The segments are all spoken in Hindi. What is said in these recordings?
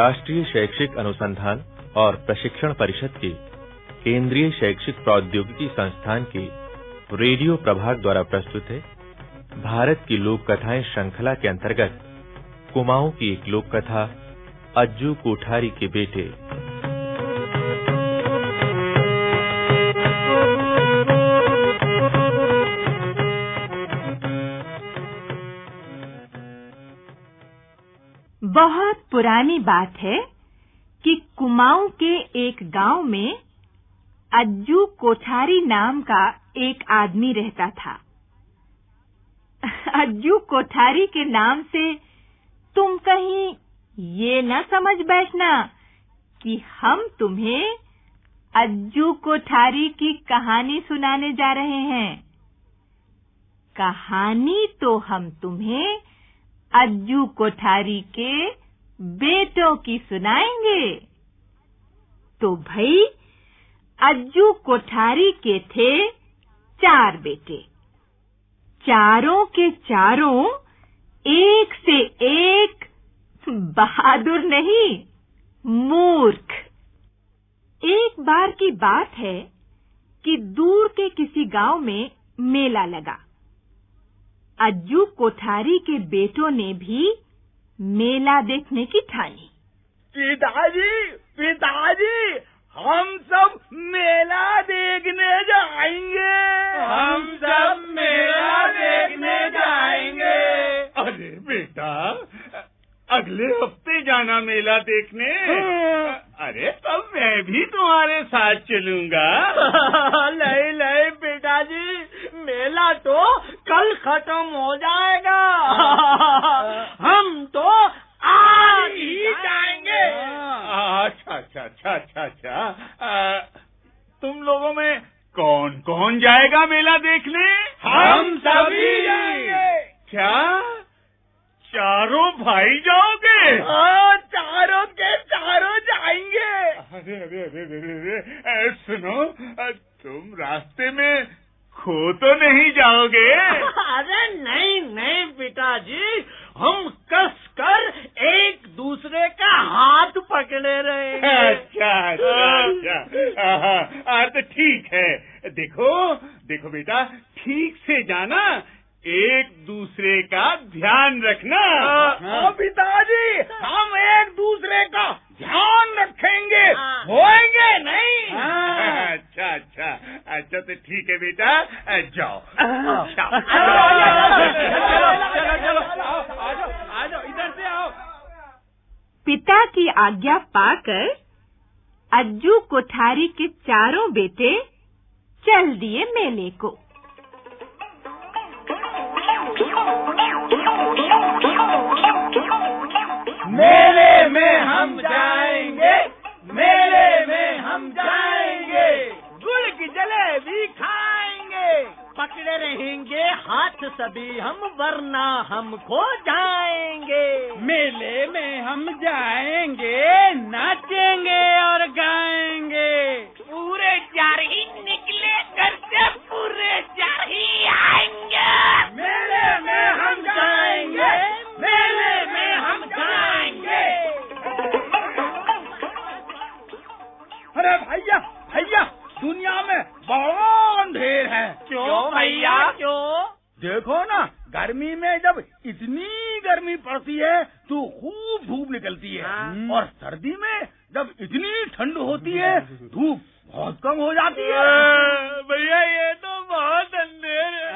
राष्ट्रीय शैक्षिक अनुसंधान और प्रशिक्षण परिषद के केंद्रीय शैक्षिक प्रौद्योगिकी संस्थान के रेडियो प्रभाग द्वारा प्रस्तुत है। भारत की लोक कथाएँ श्रृंखला के अंतर्गत कुमाऊं की एक लोक कथा अज्जू कोठारी के बेटे। पुरानी बात है कि कुमाऊं के एक गाँव में अज्जू कोठारी नाम का एक आदमी रहता था। अज्जू कोठारी के नाम से तुम कहीं ये न समझ बैठना कि हम तुम्हें अज्जू कोठारी की कहानी सुनाने जा रहे हैं। कहानी तो हम तुम्हें अज्जू कोठारी के बेटों की सुनाएँगे। तो भाई, अज्जू कोठारी के थे चार बेटे। चारों के चारों एक से एक बहादुर नहीं, मूर्ख। एक बार की बात है कि दूर के किसी गाँव में मेला लगा। अज्जू कोठारी के बेटों ने भी मेला देखने की ठानी। पिताजी पिताजी हम सब मेला देखने जाएँगे। हम सब मेला देखने जाएँगे। अरे बेटा अगले हफ़्ते जाना मेला देखने। अरे तब मैं भी तुम्हारे साथ चलूँगा। नहीं नहीं पिताजी मेला तो कल खत्म हो जाएगा हम तो आज ही जाएँगे अच्छा अच्छा अच्छा। आ, तुम लोगों में कौन कौन जाएगा मेला देखने? हम सभी जाएँगे। क्या? चारों भाई जाओगे? हाँ चारों के चारों जाएँगे। अरे अरे अरे अरे अरे अरे, सुनो तुम रास्ते में खो तो नहीं जाओगे? अरे नहीं नहीं पिताजी हम कस कर एक दूसरे का हाथ पकड़े रहे अच्छा अच्छा अच्छा। आहा, तो ठीक है। देखो देखो बेटा ठीक से जाना एक दूसरे का ध्यान रखना। हाँ, पिताजी हम एक दूसरे का ध्यान रखेंगे। हाँ। होएँगे नहीं। हाँ। अच्छा अच्छा। अच्छा तो ठीक है बेटा। जाओ जाओ। चलो चलो आ जाओ आ जाओ इधर से आओ पिता की आज्ञा पाकर अज्जू कोठारी के चारों बेटे चल दिए मेले को। मेले में हम जाएँगे, मेले में हम जाएँगे। गुड़ की जलेबी खाएँगे पकड़े रहेंगे हाथ सभी हम वरना हम खो जाएँगे। मेले में हम जाएँगे नाचेंगे और गाएँगे। पूरे चार ही निकले घर से पूरे चार ही आएँगे। मेले में हम जाएँगे मेले में हम जाएँगे। अरे भैया भैया। दुनिया में बहुत अंधेर है। क्यों भैया? क्यों? देखो ना गर्मी में जब इतनी गर्मी पड़ती है तो खूब धूप निकलती है। हाँ। और सर्दी में जब इतनी ठंड होती है धूप बहुत कम हो जाती है। भैया ये तो बहुत अंधेर है।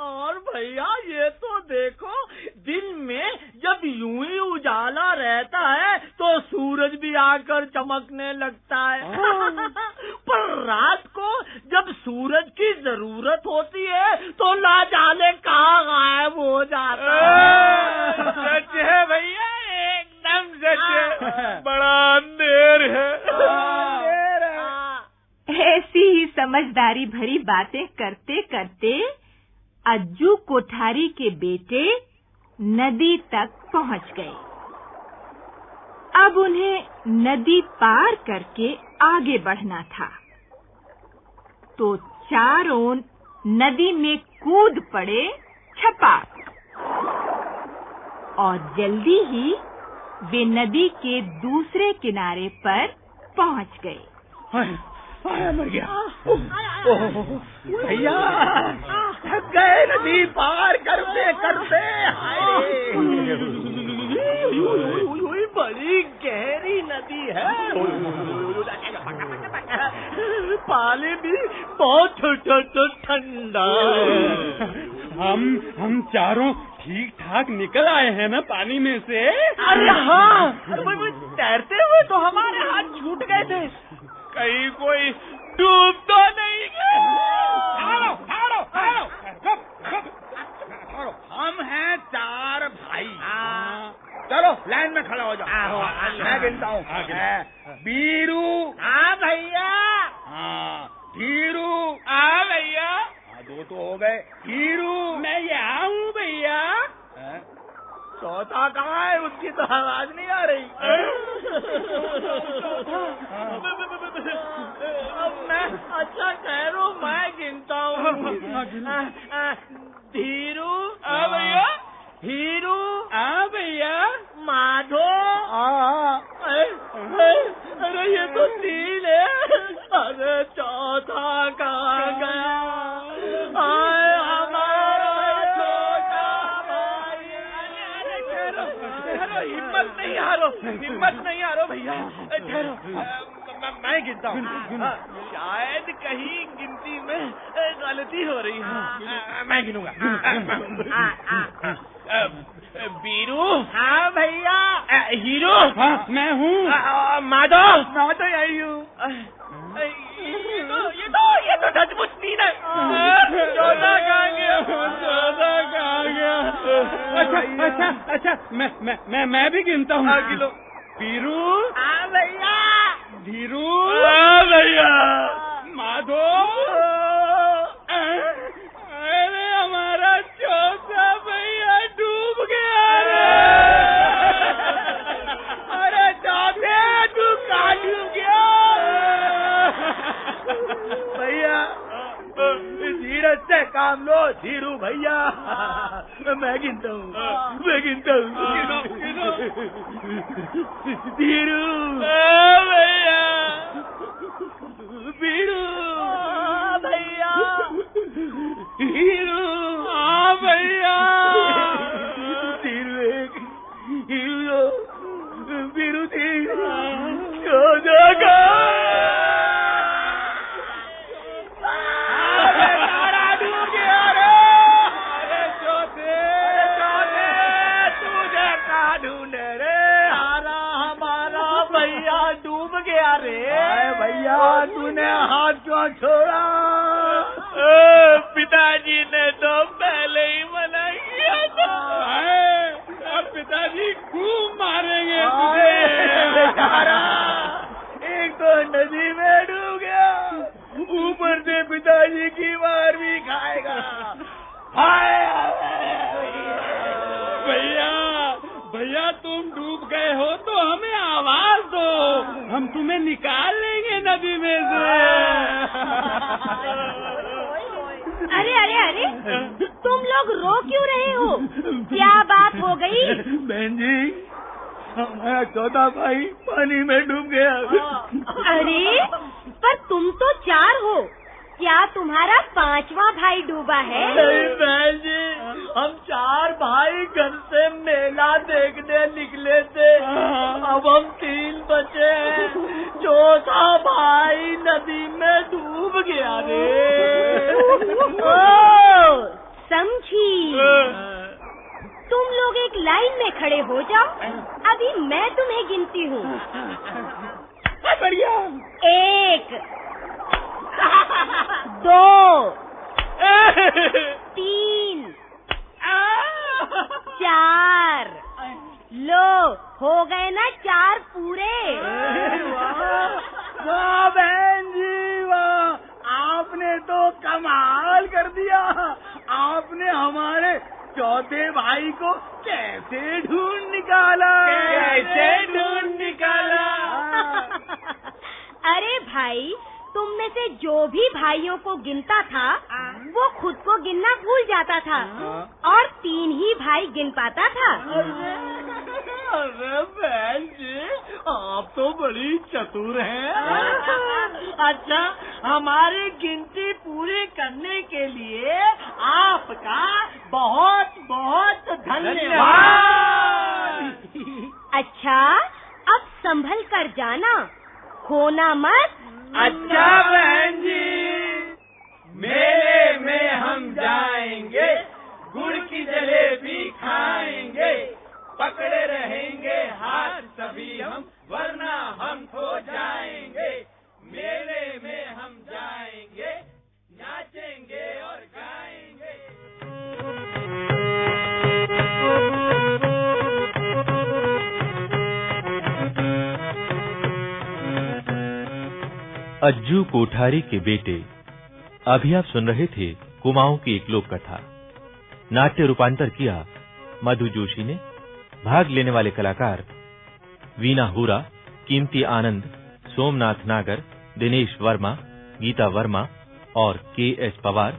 और भैया ये तो देखो दिन में जब यूँ ही उजाला रहता है तो सूरज भी आकर चमकने लगता है। रात को जब सूरज की ज़रूरत होती है तो ना जाने कहाँ गायब हो जाता है। सच है भैया एकदम सच है। बड़ा अंधेर है। अंधेर है। ऐसी ही समझदारी भरी बातें करते करते अज्जू कोठारी के बेटे नदी तक पहुँच गए। अब उन्हें नदी पार करके आगे बढ़ना था। तो चारों नदी में कूद पड़े छपा और जल्दी ही वे नदी के दूसरे किनारे पर पहुँच गए हाय, हाय, मर गया भैया थक गए नदी पार करते करते। बड़ी गहरी नदी है पानी भी बहुत ठंडा हम हम चारों ठीक ठाक निकल आए हैं ना पानी में से? अरे हाँ अरे भाई, भाई, तैरते हुए तो हमारे हाथ छूट गए थे। कहीं कोई डूब तो नहीं हम हैं चार भाई। चलो लाइन में खड़ा हो जाओ। मैं गिनता हूँ। बीरू। हाँ भैया हाँ धीरू हाँ भैया। हाँ दो तो हो गए। हीरू। मैं यहाँ हूँ भैया। चौथा कहाँ है? उसकी तो आवाज़ नहीं आ रही। अब मैं अच्छा कह हूँ मैं गिनता हूँ। धीरू। हाँ। भैया। हीरू। हाँ भैया। माधो। अरे ये तो तीन है। अरे चौथा कहाँ गया आए हमारा छोटा भाई अरे हिम्मत नहीं हारो? हिम्मत नहीं हारो भैया ठहरो मैं- गिनता हूँ हाँ, शायद कहीं गिनती में गलती हो। रही है मैं गिनूँगा बीरू हाँ भैया हीरो हाँ मैं हूँ माधव मैं तो यही हूँ। सचमुच तीन है। चौदह कहा गया चौदह कहा गया अच्छा अच्छा अच्छा मैं मैं मैं मैं भी गिनता हूँ। किलो गिनो। पीरू हाँ भैया। धीरू। हाँ भैया। माधो। हूँ मैं गिनता खूब मारेंगे बेचारा। एक तो नदी में डूब गया। ऊपर से पिताजी की मार भी खाएगा। भैया भैया तुम डूब गए हो तो हमें आवाज़ दो। हम तुम्हें निकाल लेंगे नदी में से। अरे अरे अरे तुम लोग रो क्यों रहे हो? क्या बात हो गई? बहन जी हमारा चौथा भाई पानी में डूब गया। अरे पर तुम तो चार हो। क्या तुम्हारा पांचवा भाई डूबा है? बहन जी हम चार भाई घर से मेला देखने निकले थे। अब हम तीन बचे हैं। चौथा भाई नदी में डूब गया रे। समझी। तुम लोग एक लाइन में खड़े हो जाओ। अभी मैं तुम्हें गिनती हूँ। बढ़िया। एक दो तीन चार। लो हो गए ना चार पूरे। वाह बहन जी वाह। आपने तो कमाल कर दिया। आपने हमारे चौथे भाई को कैसे ढूंढ निकाला? कैसे ढूंढ निकाला? अरे भाई तुम में से जो भी भाइयों को गिनता था वो खुद को गिनना भूल जाता था। और तीन ही भाई गिन पाता था। अरे बहन जी आप तो बड़ी चतुर हैं। अच्छा हमारी गिनती पूरी करने के लिए आपका बहुत बहुत धन्यवाद। अच्छा अब संभल कर जाना। खोना मत। अच्छा बहन जी। मेरे में हम जाएँगे अज्जू कोठारी के बेटे। अभी आप सुन रहे थे कुमाऊं की एक लोक कथा नाट्य रूपांतर किया मधु जोशी ने। भाग लेने वाले कलाकार वीना हुरा, कीमती आनंद, सोमनाथ नागर, दिनेश वर्मा, गीता वर्मा और के एस पवार,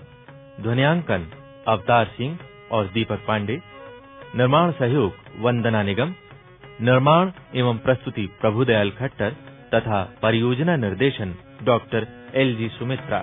ध्वनियांकन अवतार सिंह और दीपक पांडे, निर्माण सहयोग वंदना निगम, निर्माण एवं प्रस्तुति प्रभुदयाल खट्टर तथा परियोजना निर्देशन डॉक्टर एल जी सुमित्रा।